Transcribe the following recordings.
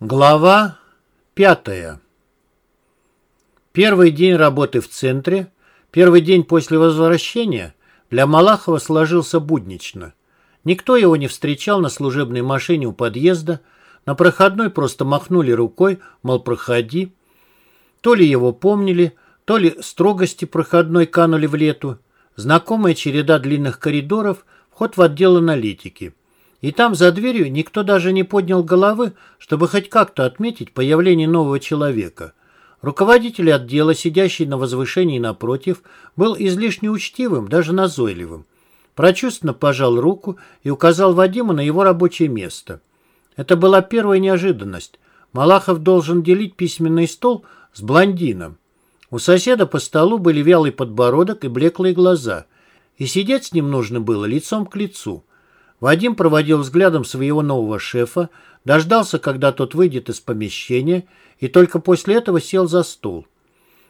Глава пятая. Первый день работы в центре, первый день после возвращения для Малахова сложился буднично. Никто его не встречал на служебной машине у подъезда, на проходной просто махнули рукой, мол, проходи. То ли его помнили, то ли строгости проходной канули в лету. Знакомая череда длинных коридоров, вход в отдел аналитики – и там за дверью никто даже не поднял головы, чтобы хоть как-то отметить появление нового человека. Руководитель отдела, сидящий на возвышении напротив, был излишне учтивым, даже назойливым. Прочувственно пожал руку и указал Вадиму на его рабочее место. Это была первая неожиданность. Малахов должен делить письменный стол с блондином. У соседа по столу были вялый подбородок и блеклые глаза. И сидеть с ним нужно было лицом к лицу. Вадим проводил взглядом своего нового шефа, дождался, когда тот выйдет из помещения, и только после этого сел за стол.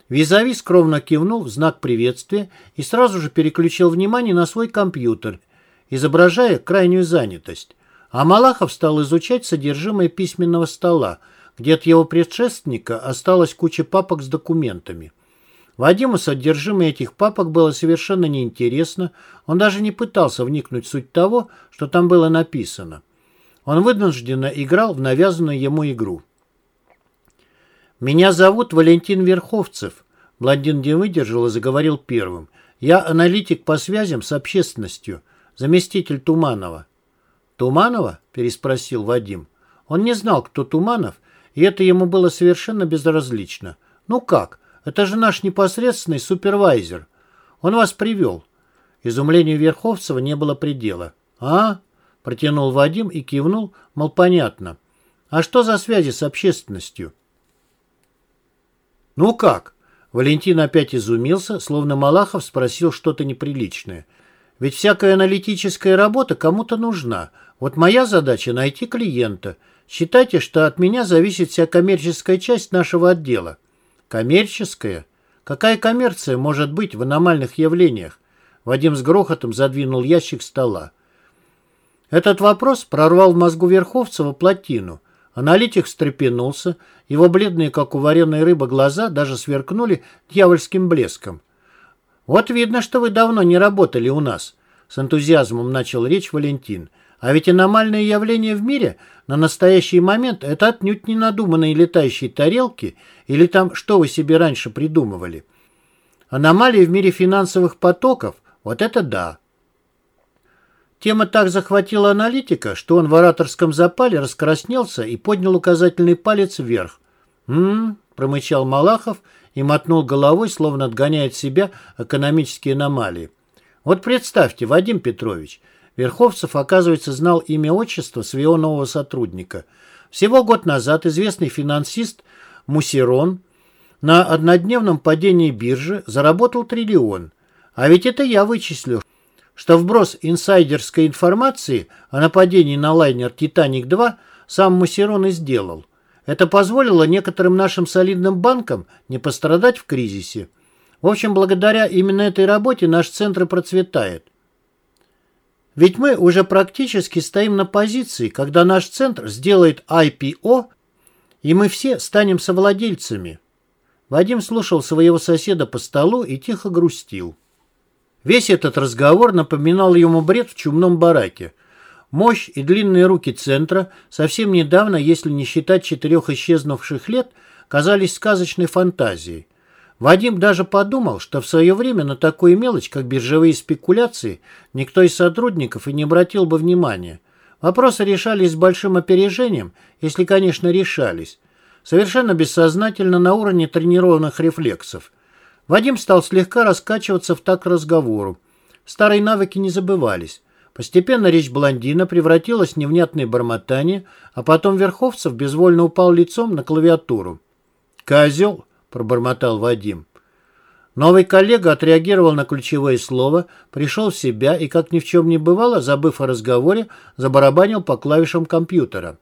Визави скромно кивнул в знак приветствия и сразу же переключил внимание на свой компьютер, изображая крайнюю занятость. А Малахов стал изучать содержимое письменного стола, где от его предшественника осталась куча папок с документами. Вадиму содержимое этих папок было совершенно неинтересно, он даже не пытался вникнуть в суть того, что там было написано. Он вынужденно играл в навязанную ему игру. «Меня зовут Валентин Верховцев», — блондин не выдержал и заговорил первым. «Я аналитик по связям с общественностью, заместитель Туманова». «Туманова?» — переспросил Вадим. Он не знал, кто Туманов, и это ему было совершенно безразлично. «Ну как? Это же наш непосредственный супервайзер. Он вас привел». Изумлению Верховцева не было предела. «А?» – протянул Вадим и кивнул, мол, понятно. «А что за связи с общественностью?» «Ну как?» Валентин опять изумился, словно Малахов спросил что-то неприличное. «Ведь всякая аналитическая работа кому-то нужна. Вот моя задача – найти клиента. Считайте, что от меня зависит вся коммерческая часть нашего отдела». Коммерческая? Какая коммерция может быть в аномальных явлениях? Вадим с грохотом задвинул ящик стола. Этот вопрос прорвал в мозгу Верховцева плотину. Аналитик встрепенулся, его бледные, как у вареной рыбы, глаза даже сверкнули дьявольским блеском. «Вот видно, что вы давно не работали у нас», — с энтузиазмом начал речь Валентин. «А ведь аномальные явления в мире на настоящий момент — это отнюдь не надуманные летающие тарелки или там что вы себе раньше придумывали. Аномалии в мире финансовых потоков — вот это да». Тема так захватила аналитика, что он в ораторском запале раскраснелся и поднял указательный палец вверх. «М-м-м», промычал Малахов и мотнул головой, словно отгоняет себя экономические аномалии. «Вот представьте, Вадим Петрович, Верховцев, оказывается, знал имя отчество своего нового сотрудника. Всего год назад известный финансист Мусерон на однодневном падении биржи заработал триллион. А ведь это я вычислил, что вброс инсайдерской информации о нападении на лайнер «Титаник-2» сам Мусерон и сделал. Это позволило некоторым нашим солидным банкам не пострадать в кризисе. В общем, благодаря именно этой работе наш центр процветает. Ведь мы уже практически стоим на позиции, когда наш центр сделает IPO, и мы все станем совладельцами. Вадим слушал своего соседа по столу и тихо грустил. Весь этот разговор напоминал ему бред в чумном бараке. Мощь и длинные руки центра совсем недавно, если не считать четырех исчезнувших лет, казались сказочной фантазией. Вадим даже подумал, что в свое время на такую мелочь, как биржевые спекуляции, никто из сотрудников и не обратил бы внимания. Вопросы решались с большим опережением, если, конечно, решались. Совершенно бессознательно на уровне тренированных рефлексов. Вадим стал слегка раскачиваться в так разговору. Старые навыки не забывались. Постепенно речь блондина превратилась в невнятное бормотание, а потом Верховцев безвольно упал лицом на клавиатуру. «Козел!» Пробормотал Вадим. Новый коллега отреагировал на ключевое слово, пришел в себя и, как ни в чем не бывало, забыв о разговоре, забарабанил по клавишам компьютера.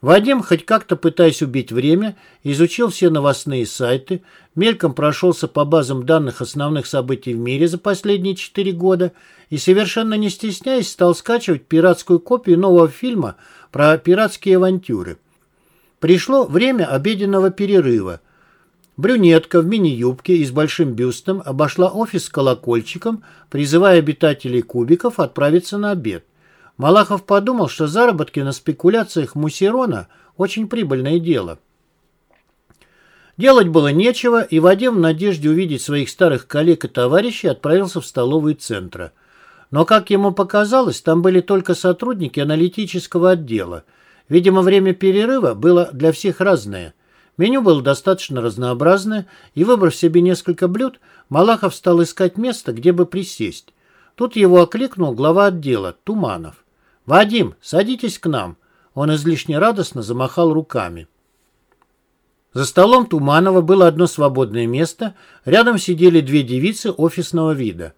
Вадим, хоть как-то пытаясь убить время, изучил все новостные сайты, мельком прошелся по базам данных основных событий в мире за последние четыре года и, совершенно не стесняясь, стал скачивать пиратскую копию нового фильма про пиратские авантюры. Пришло время обеденного перерыва. Брюнетка в мини-юбке и с большим бюстом обошла офис с колокольчиком, призывая обитателей кубиков отправиться на обед. Малахов подумал, что заработки на спекуляциях Мусерона – очень прибыльное дело. Делать было нечего, и Вадим в надежде увидеть своих старых коллег и товарищей отправился в столовую центра. Но, как ему показалось, там были только сотрудники аналитического отдела. Видимо, время перерыва было для всех разное. Меню было достаточно разнообразное, и, выбрав себе несколько блюд, Малахов стал искать место, где бы присесть. Тут его окликнул глава отдела, Туманов. «Вадим, садитесь к нам!» Он излишне радостно замахал руками. За столом Туманова было одно свободное место, рядом сидели две девицы офисного вида.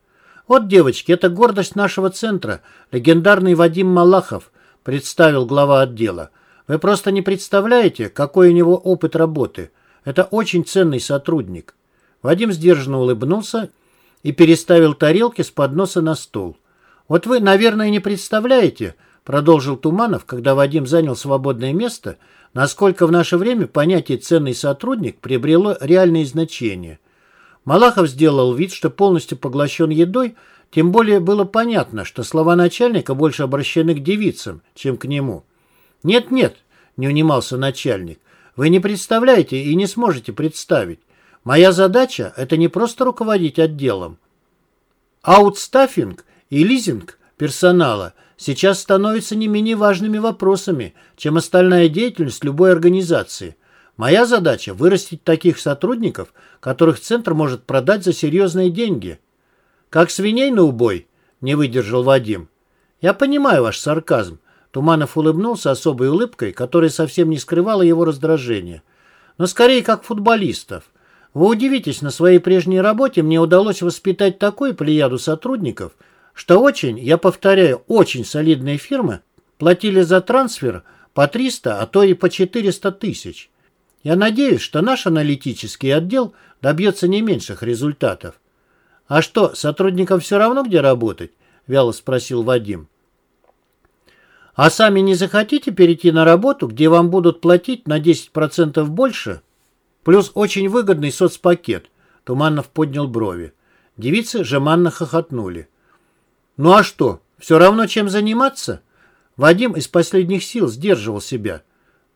«Вот, девочки, это гордость нашего центра, легендарный Вадим Малахов», представил глава отдела. «Вы просто не представляете, какой у него опыт работы. Это очень ценный сотрудник». Вадим сдержанно улыбнулся и переставил тарелки с подноса на стол. «Вот вы, наверное, не представляете», продолжил Туманов, когда Вадим занял свободное место, насколько в наше время понятие «ценный сотрудник» приобрело реальное значение. Малахов сделал вид, что полностью поглощен едой, тем более было понятно, что слова начальника больше обращены к девицам, чем к нему. «Нет-нет», — не унимался начальник, — «вы не представляете и не сможете представить. Моя задача — это не просто руководить отделом. Аутстаффинг и лизинг персонала — сейчас становятся не менее важными вопросами, чем остальная деятельность любой организации. Моя задача – вырастить таких сотрудников, которых Центр может продать за серьезные деньги. «Как свиней на убой?» – не выдержал Вадим. «Я понимаю ваш сарказм». Туманов улыбнулся особой улыбкой, которая совсем не скрывала его раздражения. «Но скорее как футболистов. Вы удивитесь, на своей прежней работе мне удалось воспитать такую плеяду сотрудников – что очень, я повторяю, очень солидные фирмы платили за трансфер по 300, а то и по 400 тысяч. Я надеюсь, что наш аналитический отдел добьется не меньших результатов. «А что, сотрудникам все равно где работать?» – вяло спросил Вадим. «А сами не захотите перейти на работу, где вам будут платить на 10% больше?» Плюс очень выгодный соцпакет. Туманов поднял брови. Девицы жеманно хохотнули. Ну а что, все равно чем заниматься? Вадим из последних сил сдерживал себя.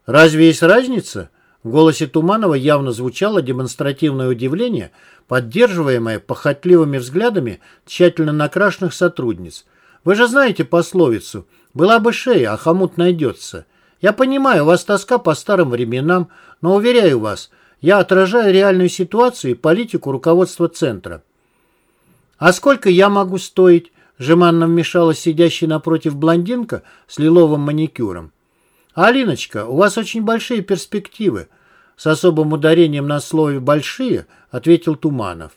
Разве есть разница? В голосе Туманова явно звучало демонстративное удивление, поддерживаемое похотливыми взглядами тщательно накрашенных сотрудниц. Вы же знаете пословицу «Была бы шея, а хомут найдется». Я понимаю, у вас тоска по старым временам, но, уверяю вас, я отражаю реальную ситуацию и политику руководства центра. А сколько я могу стоить? Жеманно вмешалась сидящая напротив блондинка с лиловым маникюром. «Алиночка, у вас очень большие перспективы», — с особым ударением на слове «большие», — ответил Туманов.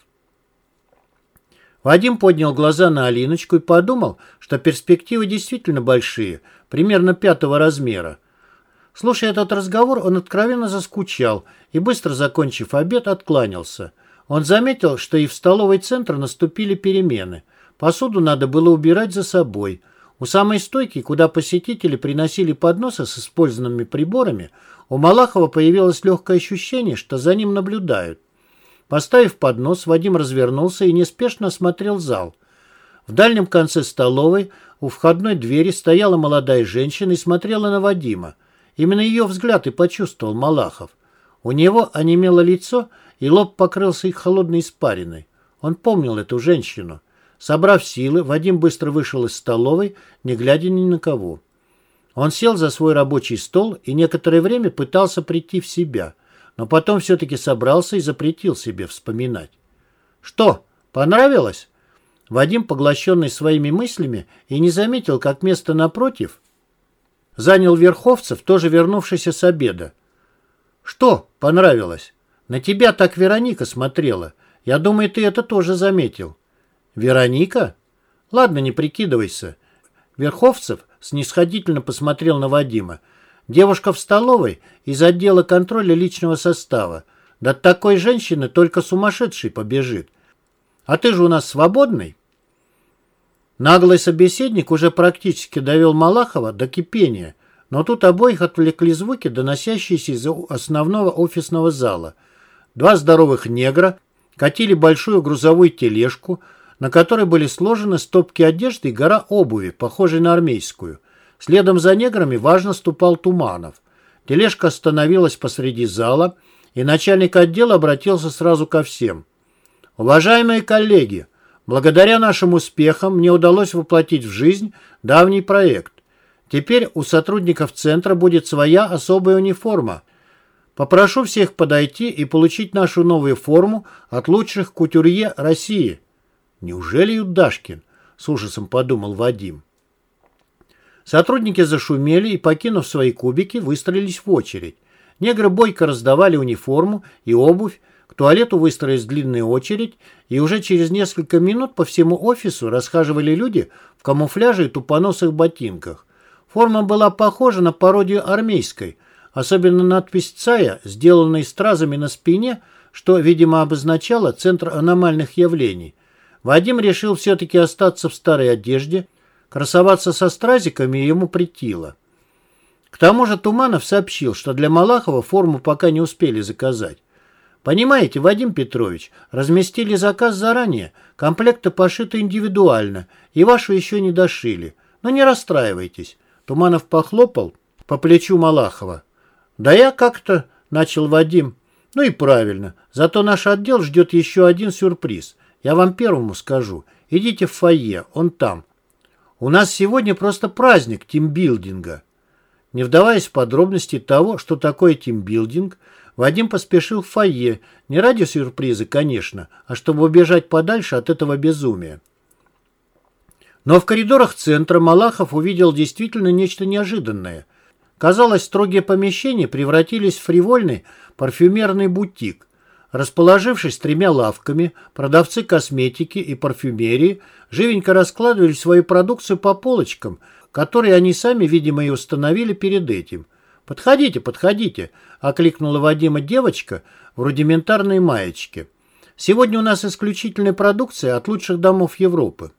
Вадим поднял глаза на Алиночку и подумал, что перспективы действительно большие, примерно пятого размера. Слушая этот разговор, он откровенно заскучал и, быстро закончив обед, откланялся. Он заметил, что и в столовой центра наступили перемены — Посуду надо было убирать за собой. У самой стойки, куда посетители приносили подносы с использованными приборами, у Малахова появилось легкое ощущение, что за ним наблюдают. Поставив поднос, Вадим развернулся и неспешно осмотрел зал. В дальнем конце столовой у входной двери стояла молодая женщина и смотрела на Вадима. Именно ее взгляд и почувствовал Малахов. У него онемело лицо, и лоб покрылся их холодной испариной. Он помнил эту женщину. Собрав силы, Вадим быстро вышел из столовой, не глядя ни на кого. Он сел за свой рабочий стол и некоторое время пытался прийти в себя, но потом все-таки собрался и запретил себе вспоминать. «Что, понравилось?» Вадим, поглощенный своими мыслями, и не заметил, как место напротив занял Верховцев, тоже вернувшийся с обеда. «Что понравилось? На тебя так Вероника смотрела. Я думаю, ты это тоже заметил». «Вероника? Ладно, не прикидывайся». Верховцев снисходительно посмотрел на Вадима. «Девушка в столовой из отдела контроля личного состава. Да такой женщины только сумасшедший побежит. А ты же у нас свободный?» Наглый собеседник уже практически довел Малахова до кипения, Но тут обоих отвлекли звуки, доносящиеся из основного офисного зала. Два здоровых негра катили большую грузовую тележку, на которой были сложены стопки одежды и гора обуви, похожей на армейскую. Следом за неграми важно ступал Туманов. Тележка остановилась посреди зала, и начальник отдела обратился сразу ко всем. «Уважаемые коллеги, благодаря нашим успехам мне удалось воплотить в жизнь давний проект. Теперь у сотрудников центра будет своя особая униформа. Попрошу всех подойти и получить нашу новую форму от лучших кутюрье России». «Неужели Юдашкин?» — с ужасом подумал Вадим. Сотрудники зашумели и, покинув свои кубики, выстроились в очередь. Негры бойко раздавали униформу и обувь, к туалету выстроилась длинная очередь, и уже через несколько минут по всему офису расхаживали люди в камуфляже и тупоносых ботинках. Форма была похожа на пародию армейской, особенно надпись «ЦАЯ», сделанная стразами на спине, что, видимо, обозначало Центр аномальных явлений. Вадим решил все-таки остаться в старой одежде – Красоваться со стразиками ему притило. К тому же Туманов сообщил, что для Малахова форму пока не успели заказать. Понимаете, Вадим Петрович, разместили заказ заранее, комплекты пошиты индивидуально, и вашу еще не дошили. Но не расстраивайтесь. Туманов похлопал по плечу Малахова. Да я как-то, начал Вадим. Ну и правильно, зато наш отдел ждет еще один сюрприз. Я вам первому скажу. Идите в фойе, он там. У нас сегодня просто праздник тимбилдинга. Не вдаваясь в подробности того, что такое тимбилдинг, Вадим поспешил в фойе, не ради сюрприза, конечно, а чтобы убежать подальше от этого безумия. Но в коридорах центра Малахов увидел действительно нечто неожиданное. Казалось, строгие помещения превратились в фривольный парфюмерный бутик. Расположившись тремя лавками, продавцы косметики и парфюмерии живенько раскладывали свою продукцию по полочкам, которые они сами, видимо, и установили перед этим. «Подходите, подходите!» — окликнула Вадима девочка в рудиментарной маечке. «Сегодня у нас исключительная продукция от лучших домов Европы».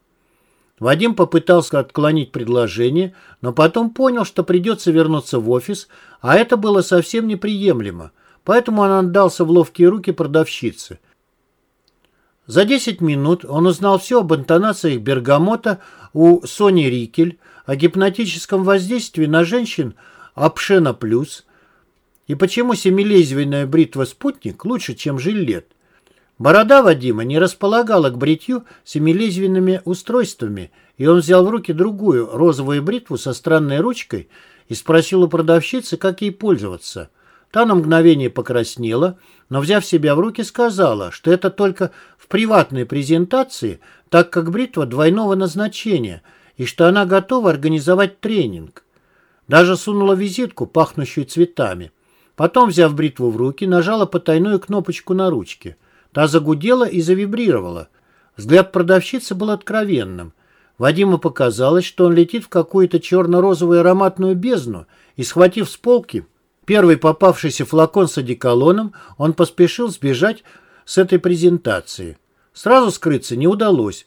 Вадим попытался отклонить предложение, но потом понял, что придется вернуться в офис, а это было совсем неприемлемо. Поэтому он отдался в ловкие руки продавщицы. За 10 минут он узнал все об интонациях бергамота у Сони Рикель, о гипнотическом воздействии на женщин Апшена Плюс и почему семилезвенная бритва «Спутник» лучше, чем жилет. Борода Вадима не располагала к бритью семилезвенными устройствами, и он взял в руки другую розовую бритву со странной ручкой и спросил у продавщицы, как ей пользоваться. Та на мгновение покраснела, но, взяв себя в руки, сказала, что это только в приватной презентации, так как бритва двойного назначения, и что она готова организовать тренинг. Даже сунула визитку, пахнущую цветами. Потом, взяв бритву в руки, нажала потайную кнопочку на ручке. Та загудела и завибрировала. Взгляд продавщицы был откровенным. Вадиму показалось, что он летит в какую-то черно-розовую ароматную бездну и, схватив с полки, Первый попавшийся флакон с одеколоном, он поспешил сбежать с этой презентации. Сразу скрыться не удалось.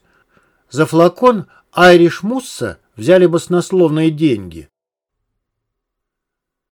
За флакон Айриш Мусса взяли баснословные деньги.